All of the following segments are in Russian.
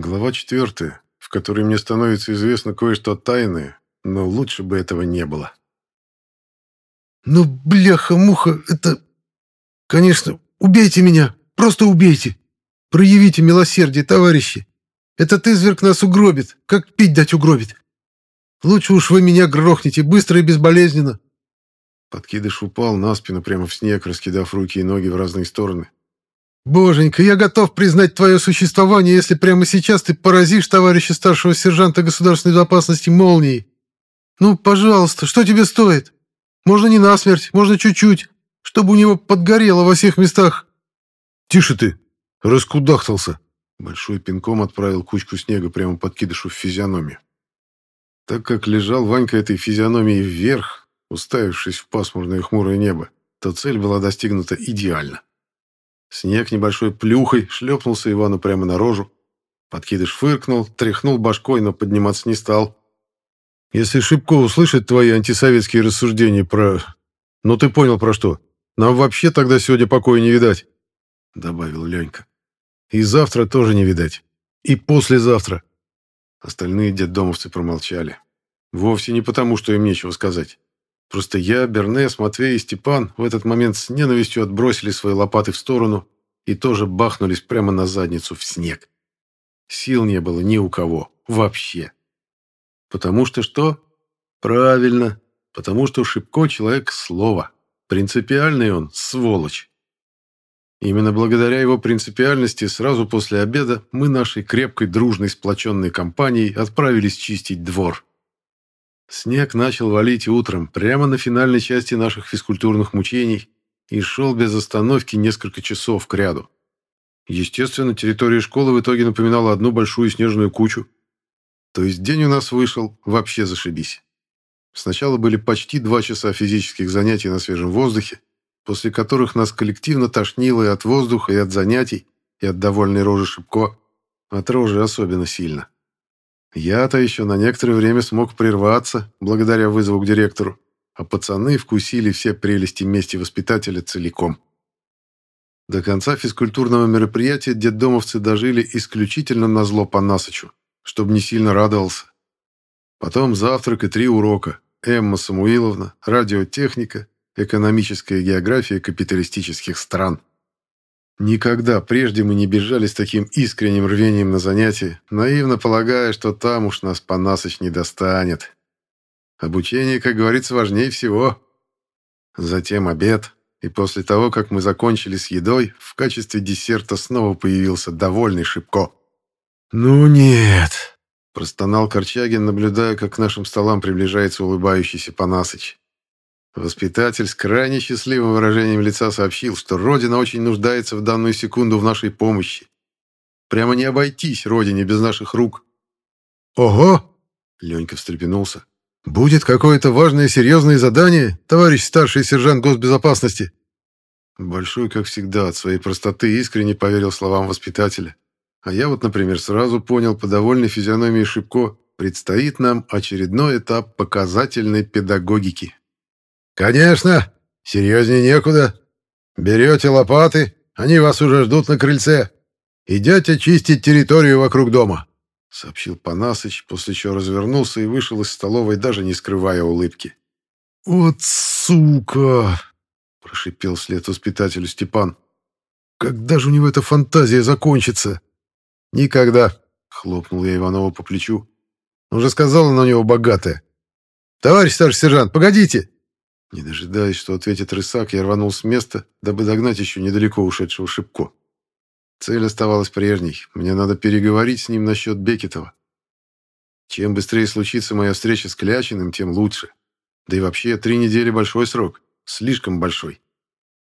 Глава четвертая, в которой мне становится известно кое-что тайное, но лучше бы этого не было. «Ну, бляха-муха, это... Конечно, убейте меня, просто убейте. Проявите милосердие, товарищи. Этот изверг нас угробит, как пить дать угробит. Лучше уж вы меня грохнете, быстро и безболезненно». Подкидыш упал на спину прямо в снег, раскидав руки и ноги в разные стороны. «Боженька, я готов признать твое существование, если прямо сейчас ты поразишь товарища старшего сержанта государственной безопасности молнией. Ну, пожалуйста, что тебе стоит? Можно не насмерть, можно чуть-чуть, чтобы у него подгорело во всех местах». «Тише ты! Раскудахтался!» Большой пинком отправил кучку снега прямо подкидышу в физиономию. Так как лежал Ванька этой физиономией вверх, уставившись в пасмурное хмурое небо, то цель была достигнута идеально. Снег небольшой плюхой шлепнулся Ивану прямо на рожу. Подкидыш фыркнул, тряхнул башкой, но подниматься не стал. «Если Шибко услышит твои антисоветские рассуждения про... Ну ты понял про что. Нам вообще тогда сегодня покоя не видать», — добавил Ленька. «И завтра тоже не видать. И послезавтра». Остальные детдомовцы промолчали. Вовсе не потому, что им нечего сказать. Просто я, Бернес, Матвей и Степан в этот момент с ненавистью отбросили свои лопаты в сторону и тоже бахнулись прямо на задницу в снег. Сил не было ни у кого. Вообще. Потому что что? Правильно. Потому что Шибко человек слова. Принципиальный он, сволочь. Именно благодаря его принципиальности сразу после обеда мы нашей крепкой, дружной, сплоченной компанией отправились чистить двор. Снег начал валить утром, прямо на финальной части наших физкультурных мучений, и шел без остановки несколько часов к ряду. Естественно, территория школы в итоге напоминала одну большую снежную кучу. То есть день у нас вышел вообще зашибись. Сначала были почти два часа физических занятий на свежем воздухе, после которых нас коллективно тошнило и от воздуха, и от занятий, и от довольной рожи Шибко, от рожи особенно сильно. Я-то еще на некоторое время смог прерваться, благодаря вызову к директору, а пацаны вкусили все прелести мести воспитателя целиком. До конца физкультурного мероприятия детдомовцы дожили исключительно на зло по Насычу, чтобы не сильно радовался. Потом завтрак и три урока. Эмма Самуиловна, радиотехника, экономическая география капиталистических стран. Никогда прежде мы не бежали с таким искренним рвением на занятия, наивно полагая, что там уж нас понасыч не достанет. Обучение, как говорится, важнее всего. Затем обед, и после того, как мы закончили с едой, в качестве десерта снова появился довольный Шибко. «Ну нет!» – простонал Корчагин, наблюдая, как к нашим столам приближается улыбающийся Панасыч. Воспитатель с крайне счастливым выражением лица сообщил, что Родина очень нуждается в данную секунду в нашей помощи. Прямо не обойтись Родине без наших рук. «Ого!» — Ленька встрепенулся. «Будет какое-то важное серьезное задание, товарищ старший сержант госбезопасности?» Большой, как всегда, от своей простоты искренне поверил словам воспитателя. А я вот, например, сразу понял по довольной физиономии Шибко, предстоит нам очередной этап показательной педагогики. «Конечно! Серьезнее некуда. Берете лопаты, они вас уже ждут на крыльце. Идете чистить территорию вокруг дома», — сообщил Панасыч, после чего развернулся и вышел из столовой, даже не скрывая улыбки. «Вот сука!» — прошипел вслед воспитателю Степан. «Когда же у него эта фантазия закончится?» «Никогда», — хлопнул я Иванова по плечу. «Уже сказал, она у него богатая». «Товарищ старший сержант, погодите!» Не дожидаясь, что ответит рысак, я рванул с места, дабы догнать еще недалеко ушедшего Шибко. Цель оставалась прежней. Мне надо переговорить с ним насчет Бекетова. Чем быстрее случится моя встреча с Клячиным, тем лучше. Да и вообще, три недели — большой срок. Слишком большой.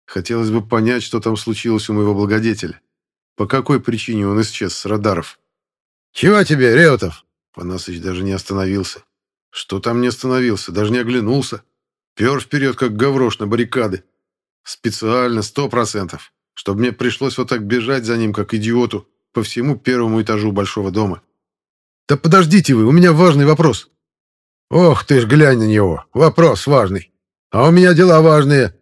Хотелось бы понять, что там случилось у моего благодетеля. По какой причине он исчез с радаров? «Чего тебе, Реутов?» Панасыч даже не остановился. «Что там не остановился? Даже не оглянулся. Пер вперед, как гаврош на баррикады. Специально, сто процентов. Чтобы мне пришлось вот так бежать за ним, как идиоту, по всему первому этажу большого дома. «Да подождите вы, у меня важный вопрос». «Ох ты ж, глянь на него, вопрос важный. А у меня дела важные.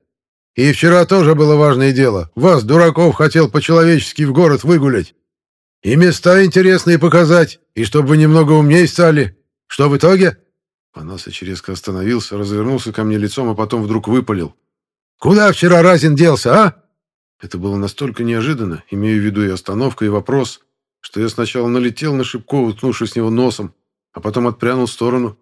И вчера тоже было важное дело. Вас, дураков, хотел по-человечески в город выгулять. И места интересные показать, и чтобы вы немного умнее стали. Что в итоге?» Панасыч резко остановился, развернулся ко мне лицом, а потом вдруг выпалил. «Куда вчера Разин делся, а?» Это было настолько неожиданно, имея в виду и остановка, и вопрос, что я сначала налетел на Шибкова, уткнувшись с него носом, а потом отпрянул в сторону.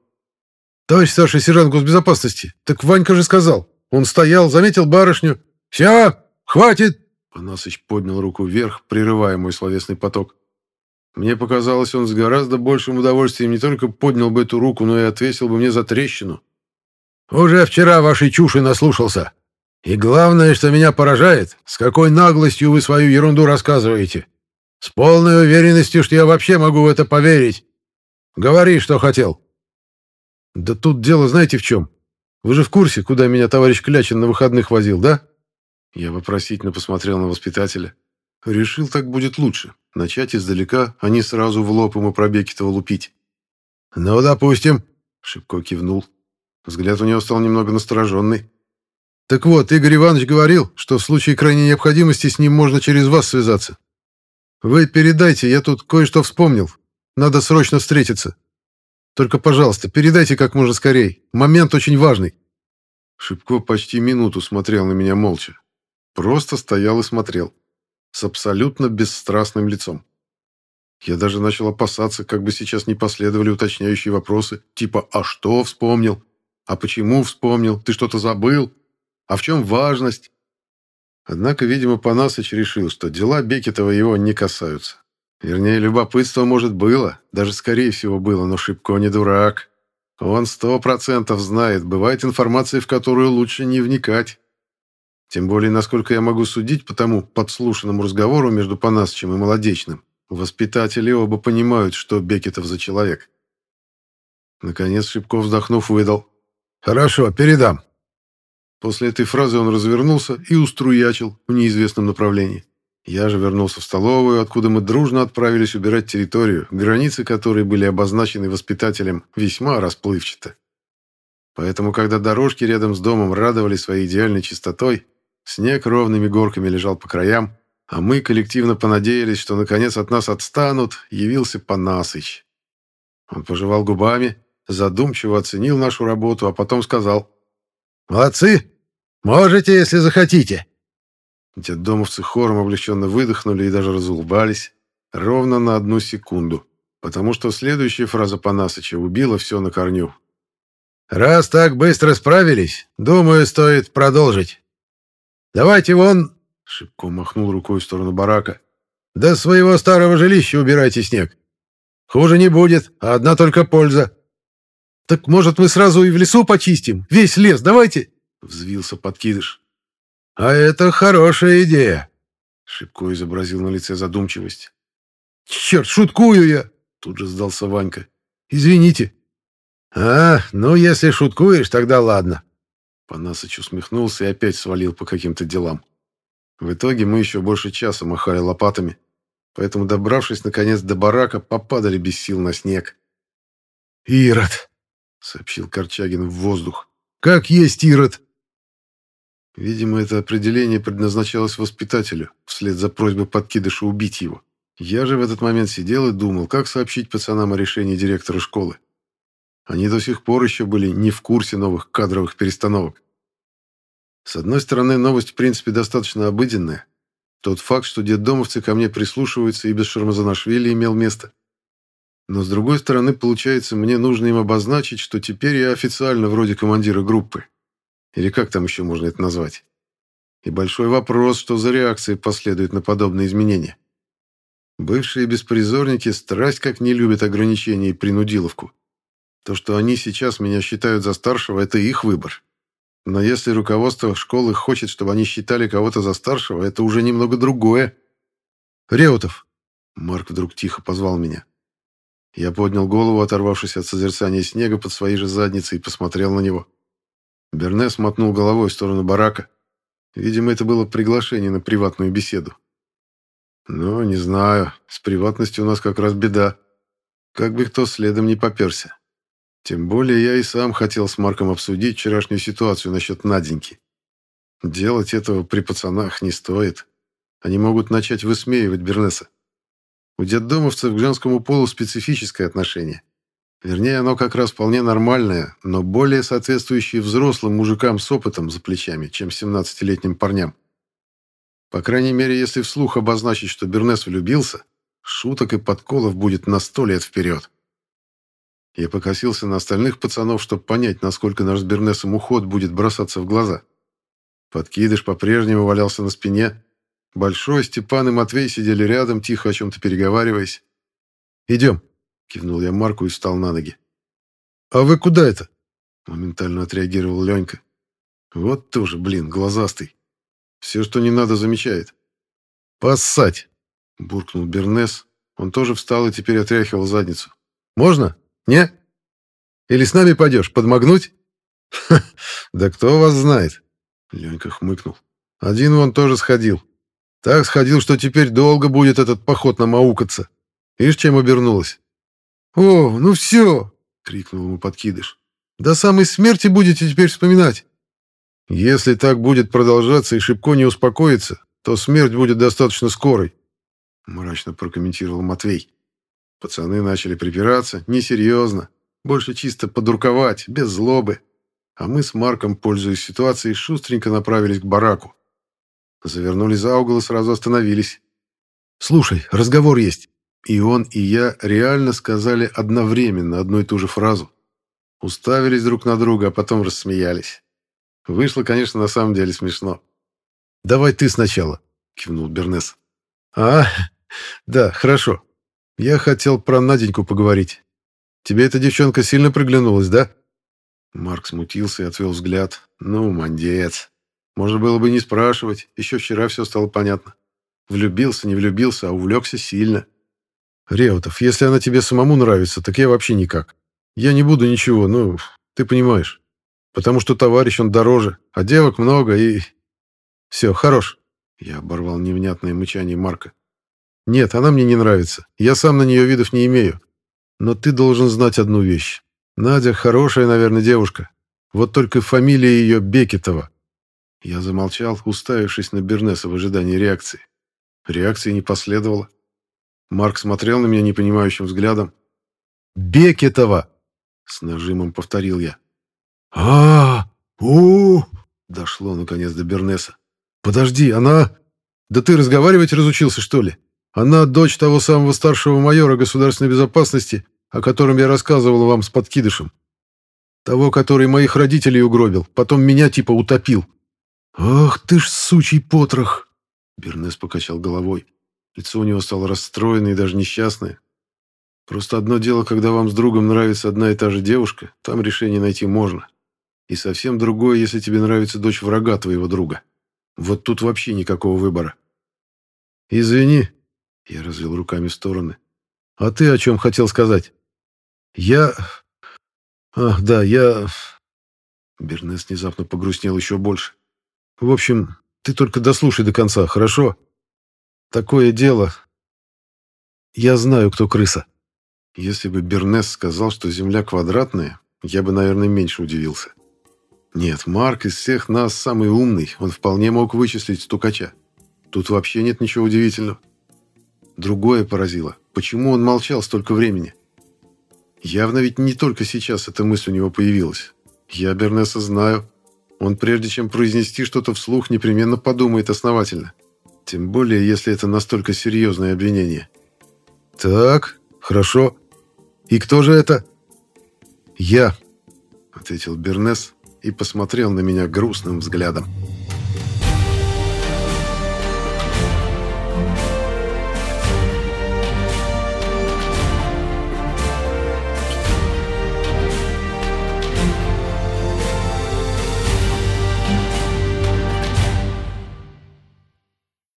«Товарищ старший сержант госбезопасности, так Ванька же сказал. Он стоял, заметил барышню. Все, хватит!» Панасыч поднял руку вверх, прерывая мой словесный поток. Мне показалось, он с гораздо большим удовольствием не только поднял бы эту руку, но и отвесил бы мне за трещину. «Уже вчера вашей чуши наслушался. И главное, что меня поражает, с какой наглостью вы свою ерунду рассказываете. С полной уверенностью, что я вообще могу в это поверить. Говори, что хотел». «Да тут дело знаете в чем? Вы же в курсе, куда меня товарищ Клячин на выходных возил, да?» Я вопросительно посмотрел на воспитателя. Решил, так будет лучше. Начать издалека, а не сразу в лоб ему про Бекетова лупить. «Ну, допустим», — Шибко кивнул. Взгляд у него стал немного настороженный. «Так вот, Игорь Иванович говорил, что в случае крайней необходимости с ним можно через вас связаться. Вы передайте, я тут кое-что вспомнил. Надо срочно встретиться. Только, пожалуйста, передайте как можно скорее. Момент очень важный». Шибко почти минуту смотрел на меня молча. Просто стоял и смотрел с абсолютно бесстрастным лицом. Я даже начал опасаться, как бы сейчас не последовали уточняющие вопросы, типа «А что вспомнил?», «А почему вспомнил?», «Ты что-то забыл?», «А в чем важность?». Однако, видимо, Панасыч решил, что дела Бекетова его не касаются. Вернее, любопытство, может, было, даже скорее всего было, но Шибко не дурак. Он сто процентов знает, бывает информация, в которую лучше не вникать. Тем более, насколько я могу судить по тому подслушанному разговору между Панасычем и Молодечным, воспитатели оба понимают, что Бекетов за человек. Наконец Шибков, вздохнув, выдал. «Хорошо, передам». После этой фразы он развернулся и уструячил в неизвестном направлении. Я же вернулся в столовую, откуда мы дружно отправились убирать территорию, границы которой были обозначены воспитателем весьма расплывчато. Поэтому, когда дорожки рядом с домом радовали своей идеальной чистотой, Снег ровными горками лежал по краям, а мы коллективно понадеялись, что наконец от нас отстанут, явился Панасыч. Он пожевал губами, задумчиво оценил нашу работу, а потом сказал «Молодцы! Можете, если захотите!» Детдомовцы хором облегченно выдохнули и даже разулыбались, ровно на одну секунду, потому что следующая фраза Панасыча убила все на корню. «Раз так быстро справились, думаю, стоит продолжить». Давайте вон...» — Шибко махнул рукой в сторону барака. «До своего старого жилища убирайте снег. Хуже не будет, а одна только польза». «Так, может, мы сразу и в лесу почистим? Весь лес, давайте?» — взвился подкидыш. «А это хорошая идея», — Шибко изобразил на лице задумчивость. «Черт, шуткую я!» — тут же сдался Ванька. «Извините». «А, ну, если шуткуешь, тогда ладно», Панасыч усмехнулся и опять свалил по каким-то делам. В итоге мы еще больше часа махали лопатами, поэтому, добравшись наконец до барака, попадали без сил на снег. «Ирод!» — сообщил Корчагин в воздух. «Как есть Ирод!» Видимо, это определение предназначалось воспитателю, вслед за просьбой подкидыша убить его. Я же в этот момент сидел и думал, как сообщить пацанам о решении директора школы. Они до сих пор еще были не в курсе новых кадровых перестановок. С одной стороны, новость в принципе достаточно обыденная. Тот факт, что детдомовцы ко мне прислушиваются и без Шармазанашвили имел место. Но с другой стороны, получается, мне нужно им обозначить, что теперь я официально вроде командира группы. Или как там еще можно это назвать? И большой вопрос, что за реакция последует на подобные изменения. Бывшие беспризорники страсть как не любят ограничения и принудиловку. То, что они сейчас меня считают за старшего, это их выбор. Но если руководство школы хочет, чтобы они считали кого-то за старшего, это уже немного другое. «Реутов!» Марк вдруг тихо позвал меня. Я поднял голову, оторвавшись от созерцания снега под своей же задницей, и посмотрел на него. Бернес мотнул головой в сторону барака. Видимо, это было приглашение на приватную беседу. Ну, не знаю, с приватностью у нас как раз беда. Как бы кто следом не поперся. Тем более я и сам хотел с Марком обсудить вчерашнюю ситуацию насчет Наденьки. Делать этого при пацанах не стоит. Они могут начать высмеивать Бернеса. У детдомовцев к женскому полу специфическое отношение. Вернее, оно как раз вполне нормальное, но более соответствующее взрослым мужикам с опытом за плечами, чем 17-летним парням. По крайней мере, если вслух обозначить, что Бернес влюбился, шуток и подколов будет на сто лет вперед. Я покосился на остальных пацанов, чтобы понять, насколько наш с Бернесом уход будет бросаться в глаза. Подкидыш по-прежнему валялся на спине. Большой Степан и Матвей сидели рядом, тихо о чем-то переговариваясь. «Идем», — кивнул я Марку и встал на ноги. «А вы куда это?» — моментально отреагировал Ленька. «Вот тоже, блин, глазастый. Все, что не надо, замечает». «Поссать!» — буркнул Бернес. Он тоже встал и теперь отряхивал задницу. «Можно? Не? Или с нами пойдешь, подмогнуть?» «Да кто вас знает?» Ленька хмыкнул. «Один вон тоже сходил. Так сходил, что теперь долго будет этот поход намаукаться. Ишь, чем обернулось?» «О, ну все!» — крикнул ему подкидыш. «До самой смерти будете теперь вспоминать!» «Если так будет продолжаться и Шибко не успокоится, то смерть будет достаточно скорой», — мрачно прокомментировал Матвей. Пацаны начали припираться, несерьезно, больше чисто подурковать, без злобы. А мы с Марком, пользуясь ситуацией, шустренько направились к бараку. Завернули за угол и сразу остановились. «Слушай, разговор есть». И он, и я реально сказали одновременно одну и ту же фразу. Уставились друг на друга, а потом рассмеялись. Вышло, конечно, на самом деле смешно. «Давай ты сначала», — кивнул Бернес. «А, да, хорошо. Я хотел про Наденьку поговорить. Тебе эта девчонка сильно приглянулась, да?» Марк смутился и отвел взгляд. «Ну, мандец. Можно было бы не спрашивать. Еще вчера все стало понятно. Влюбился, не влюбился, а увлекся сильно». «Реутов, если она тебе самому нравится, так я вообще никак. Я не буду ничего, ну, ты понимаешь. Потому что товарищ он дороже, а девок много и... Все, хорош». Я оборвал невнятное мычание Марка. «Нет, она мне не нравится. Я сам на нее видов не имею. Но ты должен знать одну вещь. Надя хорошая, наверное, девушка. Вот только фамилия ее Бекетова. Я замолчал, уставившись на Бернеса в ожидании реакции. Реакции не последовало. Марк смотрел на меня непонимающим взглядом. «Бекетова!» — с нажимом повторил я. а у дошло наконец до Бернеса. «Подожди, она... Да ты разговаривать разучился, что ли? Она дочь того самого старшего майора государственной безопасности, о котором я рассказывал вам с подкидышем. Того, который моих родителей угробил, потом меня типа утопил. Ах ты ж сучий потрох!» Бернес покачал головой. Лицо у него стало расстроенное и даже несчастное. Просто одно дело, когда вам с другом нравится одна и та же девушка, там решение найти можно. И совсем другое, если тебе нравится дочь врага твоего друга. Вот тут вообще никакого выбора. «Извини», — я развел руками в стороны. «А ты о чем хотел сказать?» «Я... Ах, да, я...» Бернес внезапно погрустнел еще больше. «В общем, ты только дослушай до конца, хорошо? Такое дело. Я знаю, кто крыса». Если бы Бернес сказал, что Земля квадратная, я бы, наверное, меньше удивился. Нет, Марк из всех нас самый умный, он вполне мог вычислить стукача. Тут вообще нет ничего удивительного. Другое поразило. Почему он молчал столько времени? Явно ведь не только сейчас эта мысль у него появилась. Я Бернеса знаю. Он прежде чем произнести что-то вслух, непременно подумает основательно. Тем более, если это настолько серьезное обвинение. «Так, хорошо. И кто же это?» «Я», — ответил Бернес и посмотрел на меня грустным взглядом.